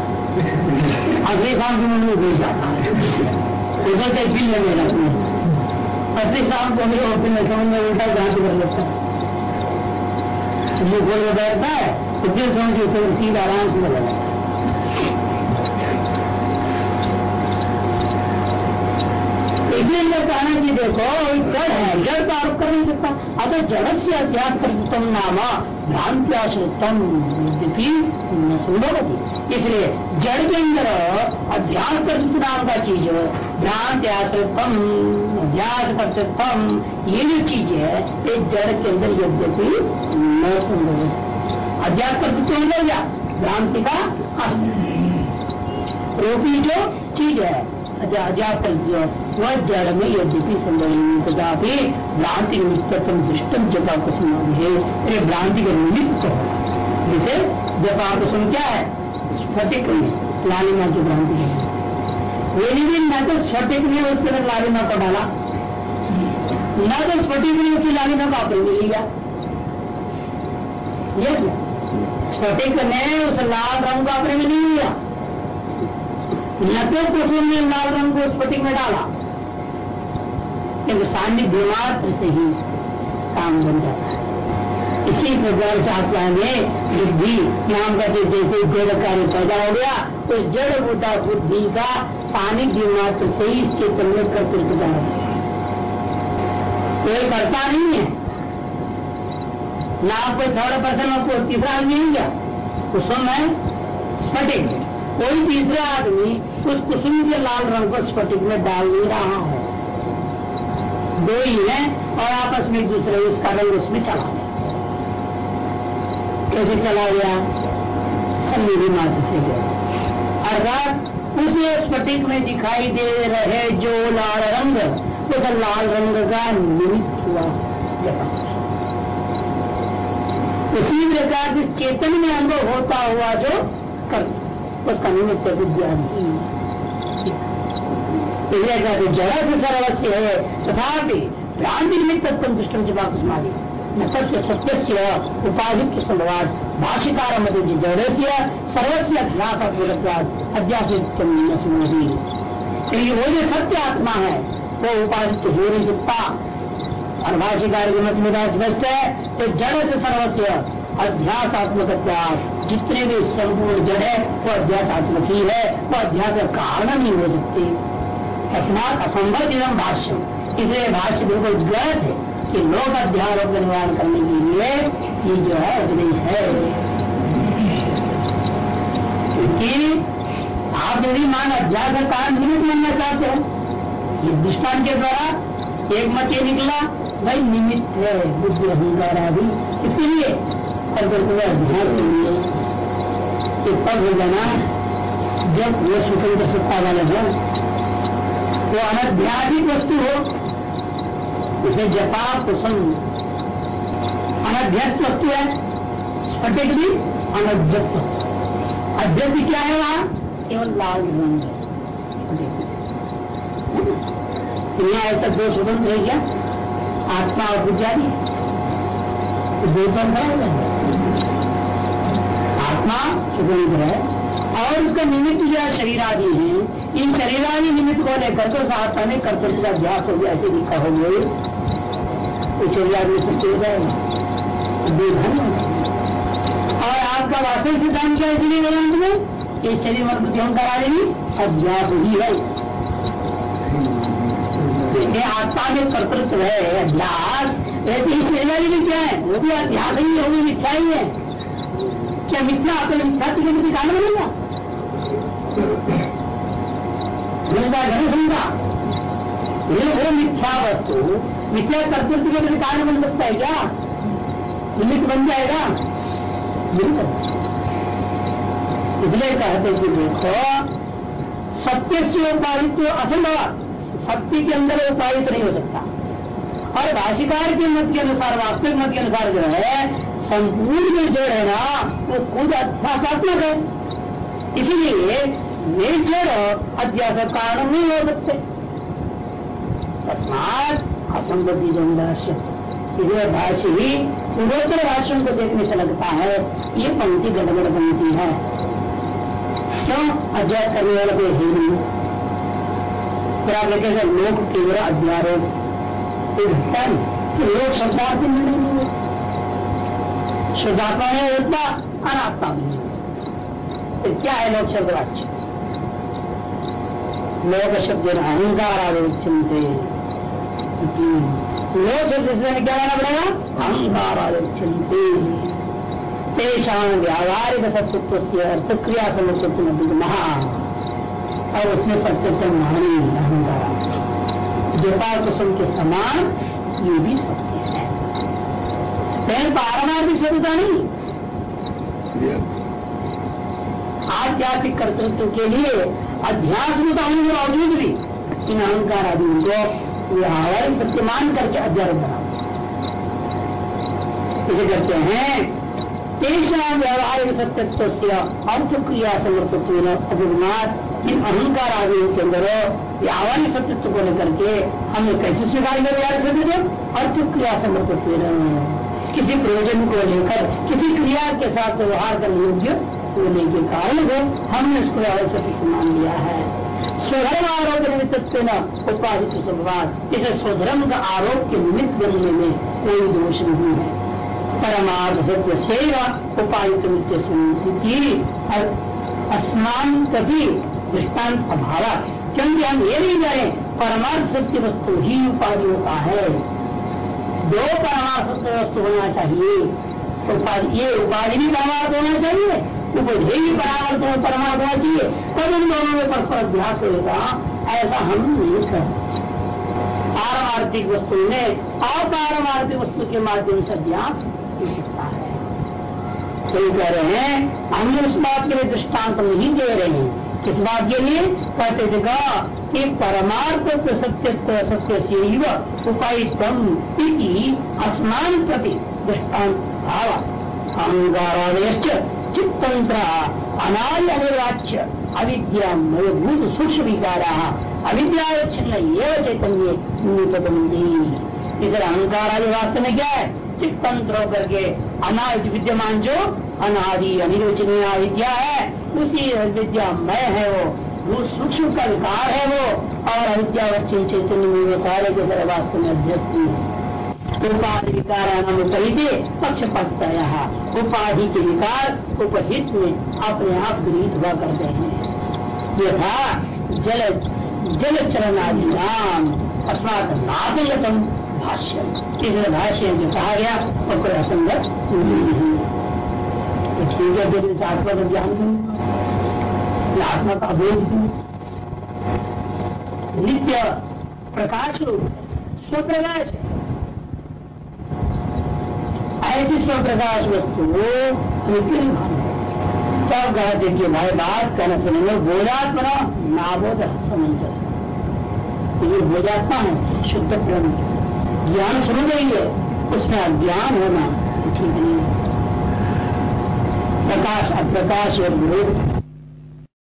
Speaker 1: अगले साल के मन में घुस जाता है उधर से फिर लगेगा अगले शाम को मेरे फिर समझ में उल्टा जाँच कर लेता है। ये बोल बैठता है। तो फिर समझ सीधा आराम से लगेगा इसलिए मैं कहना कि देखो जड़ है, जड़ का आरोप कर नहीं सकता। अगर जड़ से अध्यास कर नामा भ्रांत्याश्रितम यद्यपि न संभव इसलिए जड़ के अंदर अध्यास नाम का चीज़ भ्रांति आश्रितम अध्यास कर्तृत्वम ये जो चीज़ है, ये जड़ के अंदर यद्यपि न संभव अध्यास कर्तृत्व भ्रांति का रोपी जो चीज़ है अजात में यद्यपि संभव भ्रांति निमित्त दृष्टम जपा कुसुम है भ्रांति का निमित्त जैसे जपा कुसुम क्या है? स्फटिक लालिमा की भ्रांति है। वे नहीं न तो स्फटिक ने उसके अंदर लालिमा को डाला। न तो स्फटिक ने उसकी लालिमा को आपने लिया। स्फटिक ने उस लाल रंग को अपने में नहीं लिया। नते कुसुम ने लाल रंग को स्फटिक में डाला। किंतु सान्निध्य मात्र से ही काम बन जाता है। इसी प्रकार से आप कहेंगे बुद्धि नाम का जैसे जड़ कार्य पैदा हो गया तो जड़ बुद्धा बुद्धि का सानिध्य मात्र से ही चेतन में कर्तृत्व जा कोई करता नहीं है। ना आपको थर्ड पर्सन आपको तीसरा आदमी नहीं गया कुसुम है स्फटिक कोई तीसरा आदमी उस कुसुम के लाल रंग को स्फटिक में डाल नहीं रहा है। दो ही है और आपस में दूसरे उसका रंग उसमें चला गया। कैसे चला गया? सन्निधि मात्र से गया। अर्थात उस स्फटिक में दिखाई दे रहे जो लाल रंग उस लाल रंग का निमित्त हुआ उसी प्रकार जिस चेतन में अनुभव होता हुआ जो कर उसका निमित्त कहते जड़ा से सर्वस्व है, तथापि निमित्त जवाब कुमारी न सबसे सत्य से उपाधित्व संभवाद भाष्यकार मध्य जड़ से सर्वस्व अध्यास वो जो सत्य आत्मा है, वो उपाधित्व हो नहीं सकता और भाष्यकार के मत स्पष्ट है तो जड़ से सर्वस्व अध्यासात्मक जितने भी संपूर्ण जड़ है, वो अध्यासात्मक ही है, वो अध्यास का कारण नहीं हो सकती तस्मात असंभव एवं भाष्य इसलिए भाष्य बिल्कुल गलत है कि लोक अध्यारोप का निवारण करने के लिए ये जो है, उपदेश है। क्योंकि आप यदि मान अध्यास का कारण निमित्त मानना चाहते हो, ये दृष्टान के द्वारा एक मत ये निकला, भाई निमित्त है, बुद्धि अहंकार आदि। इसके लिए और अध्यास के लिए तब हो जाना जब वो स्वतंत्र सत्ता वाले हैं वो अनध्याधिक वस्तु हो उसे जपा कुसुम अनध्यस्त वस्तु है स्फटिक भी अनध्यस्त अध्यक्ष क्या? है वहाँ केवल लाल रंग यहाँ ऐसा दो स्वतंत्र है। क्या आत्मा और पुजारी दो तंत्र आत्मा स्वतंत्र है और उसका निमित्त जो है शरीर आदि है। इन शरीरानी निमित्त को लेकर तो आत्मा में कर्तव्य का अभ्यास हो गया, ऐसे हो गए तो शरीर आदि चल जाएगा और आपका वास्तविक सिद्धांत क्या इसलिए वेदांत में? ये शरीर मत बुद्धि करा देगी अभ्यास ही है। आत्मा जो कर्तृत्व है, अभ्यास। वैसे ही शरीर आदि भी क्या है? वो भी अध्यास ही है भी मिथ्या ही है। क्या मिथ्या आपको मिथ्या की कारण बनेगा? नहीं समझा ये मिथ्या वस्तु। मिथ्या कर्तृत्व के प्रति कारण बन सकता है क्या? निमित्त बन जाएगा। इसलिए कहते कि देखो, सत्य से उपाधित्व असंभव। सत्य के अंदर उपायित नहीं हो सकता। और भाषिकार के मत के अनुसार, वास्तविक मत के अनुसार जो है संपूर्ण जो जड़ है ना, वो खुद अध्यासात्मक है। इसलिए वे जड़ अध्यास कारण नहीं हो सकते। तस्मात असंगति जंदाश्य इधर भाष्य ही पूर्वोत्तर भाषण को देखने से लगता है ये पंक्ति गड़बड़ बनती है। क्यों? अध्ययन करने वाला कोई है नहीं। फिर आप लिखेगा लोक केवल अध्यारोप। लोग संसार के नहीं है। शुद्धात्मा है, उतना अनात्मा फिर क्या है लोक शब्द वाच्य लोक शब्द अहंकार आदि चिंते लोक शब्द इसमें क्या कहना पड़ेगा? अहंकार आदि चिंते व्यावहारिक सत्यत्व से अर्थक्रिया समर्थित महा और उसमें सत्यत्व महानी अहंकार गोपाल कुसुम के समान, ये भी सत्य। लेकिन पारमार्थिक सत्यता नहीं। आध्यात्मिक कर्तृत्व के लिए होने के बावजूद भी इन अहंकार आदि को व्यावहारिक सत्य मान करके अध्यारोप बना। इसे करते हैं तेषा व्यावहारिक सत्यत्व से अर्थ क्रिया समर्थत्व अभिमात। इन अहंकार आदि के अंदर व्यावहारिक सत्यत्व को लेकर के हमने कैसे स्वीकार किया? व्यावहारिक सत्यत्व अर्थ क्रिया समर्पित किसी प्रयोजन को लेकर, किसी क्रिया के साथ व्यवहार करने योग्य होने के कारण को हमने उसको व्यावहारिक मान लिया है। स्वधर्म आरोप निमित्त न उपाधित स्वभाव, इसे स्वधर्म का आरोप के निमित्त बनने में कोई दोष नहीं है। परमार्थ सत्य से उपायुक्त नित्य अस्मान कभी दृष्टांत अभाव। क्योंकि हम ये नहीं करें परमार्थ सत्य वस्तु ही उपाधि होता है। दो परमार्थ वस्तु होना चाहिए। उपाधि ये उपाधि भी परमार्थ होना चाहिए उपधेय भी परामर्थ परमार्थ होना चाहिए। तब इन दोनों में परस्पर अभ्यास होगा, ऐसा हम नहीं करते। पारमार्थिक वस्तु में अपारमार्थिक वस्तु के माध्यम से अभ्यास हो सकता है। तो कह रहे हैं, हम उस बात के लिए दृष्टांत नहीं दे रहे हैं। किस बात के लिए कहते थे कि परमार्थ सत्य सत्य से उपायितम अस्मान प्रति दृष्टान भाव। अहंकारादय चित्तंत्र अनाय अनिर्वाच्य अविद्या मूलभूत सूक्ष्म विकारा अविद्या छिन्न ये चैतन्य इधर अहंकार आदि वास्तव में क्या है? चित्तंत्र होकर के अनादि विद्यमान जो अनादि अनिर्वचनीय विद्या है, उसी विद्या मय है वो। वो सूक्ष्म का विकार है वो, और अविद्या अविद्यावच्चन चैतन्य में सारे के सारे वास्तव में अध्यक्ष है। उपाधि विकार नाम उपहित, पक्ष पड़ता उपाधि के विकार उपहित में अपने आप गृहित हुआ करते हैं। यथा जल जल चलन आदि नाम, अस्मात नागतम भाष्य तीसरे भाष्य जो कहा गया वो कोई असंगत नहीं है। तो ठीक है फिर इस आत्मा का ज्ञान नहीं आत्मा का अभेद नित्य प्रकाश रूप स्वप्रकाश है। ऐसी स्वप्रकाश वस्तु वो नित्य तब कहते कि भाई, बात कहना सुनेंगे बोधात्मा नाबोध समंजस ये बोधात्मा है, शुद्ध प्रेम ज्ञान सुन रही है, उसमें अज्ञान होना ठीक नहीं है। प्रकाश अप्रकाश और विरोध